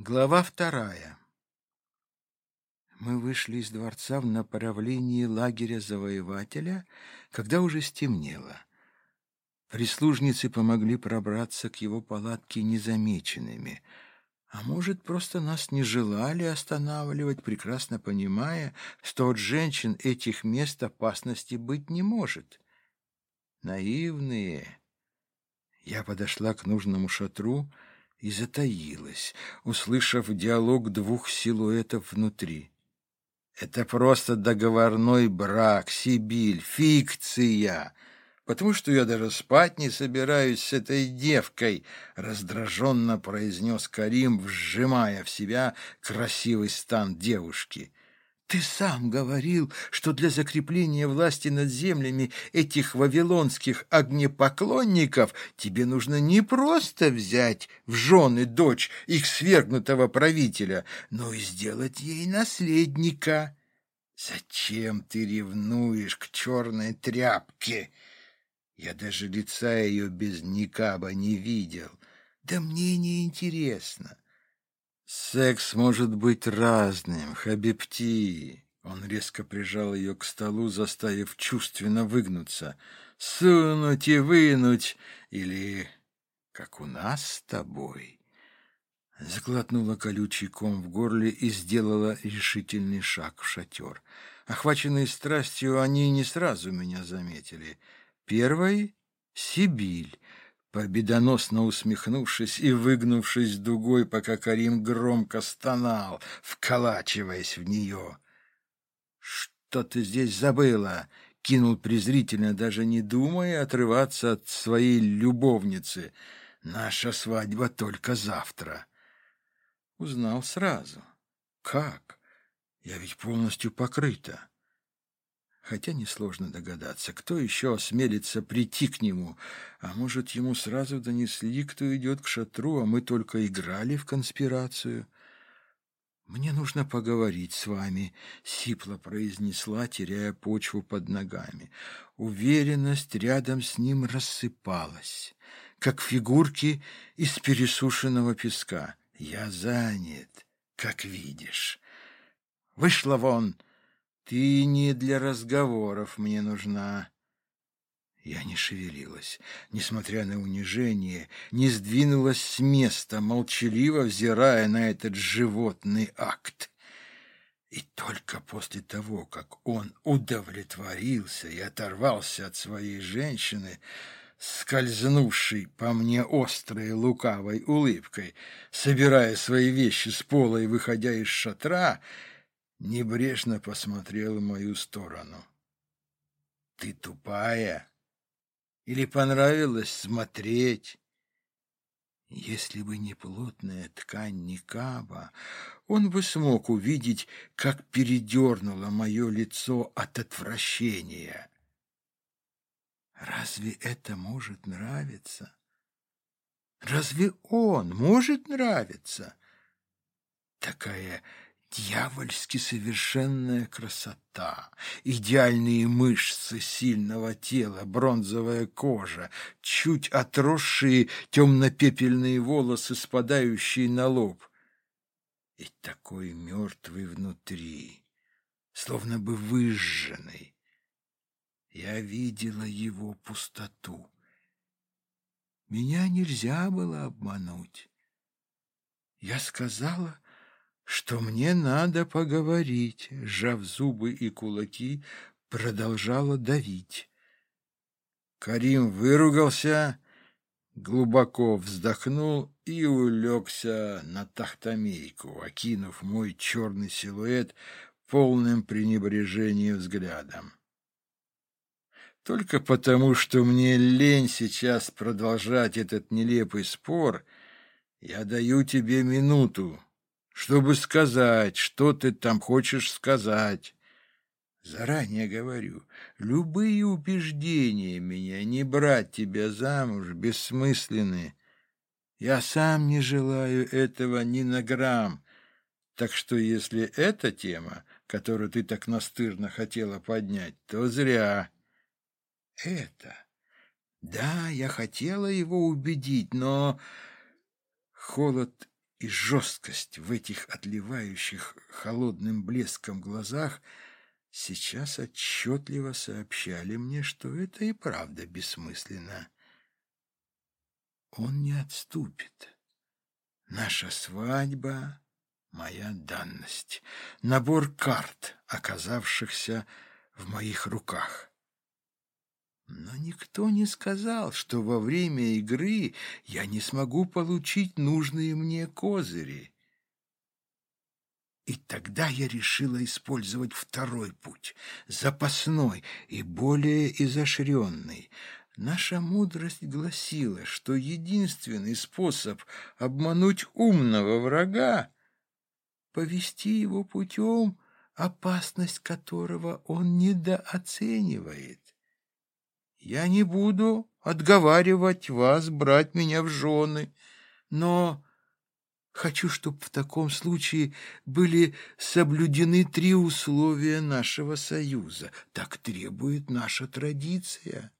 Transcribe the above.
Глава вторая. Мы вышли из дворца в направлении лагеря завоевателя, когда уже стемнело. Прислужницы помогли пробраться к его палатке незамеченными. А может, просто нас не желали останавливать, прекрасно понимая, что от женщин этих мест опасности быть не может. Наивные. Я подошла к нужному шатру, и затаилась, услышав диалог двух силуэтов внутри. «Это просто договорной брак, Сибиль, фикция!» потому что я даже спать не собираюсь с этой девкой», — раздраженно произнес Карим, вжимая в себя красивый стан девушки. Ты сам говорил, что для закрепления власти над землями этих вавилонских огнепоклонников тебе нужно не просто взять в жены дочь их свергнутого правителя, но и сделать ей наследника. Зачем ты ревнуешь к черной тряпке? Я даже лица ее без никаба не видел. Да мне не интересно. Секс может быть разным, Хабибти. Он резко прижал ее к столу, заставив чувственно выгнуться. Сунуть и вынуть, или как у нас с тобой. Заглотнула колючий ком в горле и сделала решительный шаг в шатер. Охваченные страстью, они не сразу меня заметили. Первой — Сибиль, Победоносно усмехнувшись и выгнувшись дугой, пока Карим громко стонал, вколачиваясь в нее. «Что ты здесь забыла?» — кинул презрительно, даже не думая отрываться от своей любовницы. «Наша свадьба только завтра». Узнал сразу. «Как? Я ведь полностью покрыта» хотя несложно догадаться, кто еще осмелится прийти к нему. А может, ему сразу донесли, кто идет к шатру, а мы только играли в конспирацию. «Мне нужно поговорить с вами», — сипло произнесла, теряя почву под ногами. Уверенность рядом с ним рассыпалась, как фигурки из пересушенного песка. «Я занят, как видишь». «Вышла вон!» Ты не для разговоров мне нужна. Я не шевелилась, несмотря на унижение, не сдвинулась с места, молчаливо взирая на этот животный акт. И только после того, как он удовлетворился и оторвался от своей женщины, скользнувшей по мне острой лукавой улыбкой, собирая свои вещи с пола и выходя из шатра, небрежно посмотрел в мою сторону. «Ты тупая? Или понравилось смотреть?» Если бы не плотная ткань Никаба, он бы смог увидеть, как передернуло мое лицо от отвращения. Разве это может нравиться? Разве он может нравиться? Такая Дьявольски совершенная красота, идеальные мышцы сильного тела, бронзовая кожа, чуть отросшие темно-пепельные волосы, спадающие на лоб. И такой мертвый внутри, словно бы выжженный. Я видела его пустоту. Меня нельзя было обмануть. Я сказала что мне надо поговорить, сжав зубы и кулаки, продолжала давить. Карим выругался, глубоко вздохнул и улегся на тахтамейку, окинув мой черный силуэт полным пренебрежением взглядом. Только потому, что мне лень сейчас продолжать этот нелепый спор, я даю тебе минуту, чтобы сказать, что ты там хочешь сказать. Заранее говорю, любые убеждения меня не брать тебя замуж бессмысленны. Я сам не желаю этого ни на грамм. Так что если эта тема, которую ты так настырно хотела поднять, то зря. Это... Да, я хотела его убедить, но... Холод и жесткость в этих отливающих холодным блеском глазах сейчас отчетливо сообщали мне, что это и правда бессмысленно. Он не отступит. Наша свадьба — моя данность, набор карт, оказавшихся в моих руках. Но никто не сказал, что во время игры я не смогу получить нужные мне козыри. И тогда я решила использовать второй путь, запасной и более изощренный. Наша мудрость гласила, что единственный способ обмануть умного врага — повести его путем, опасность которого он недооценивает. Я не буду отговаривать вас брать меня в жены, но хочу, чтобы в таком случае были соблюдены три условия нашего союза. Так требует наша традиция.